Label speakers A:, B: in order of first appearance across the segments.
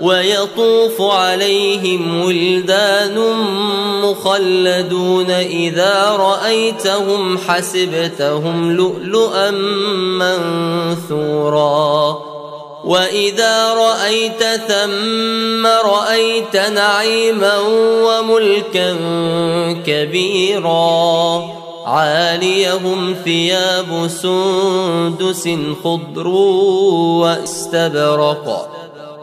A: ويطوف عليهم ولدان مخلدون إذا رأيتهم حسبتهم لؤلؤا منثورا. وإذا رأيت ثم رأيت نعيما وملكا كبيرا. عاليهم ثياب سندس خضر واستبرق.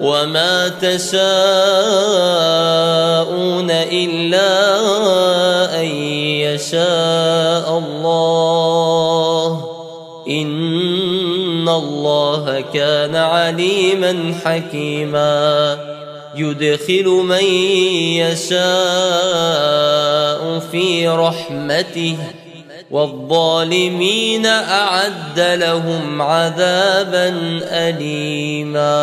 A: وما تشاءون إلا أن يشاء الله إن الله كان عليما حكيما يدخل من يشاء في رحمته والظالمين أعد لهم عذابا أليما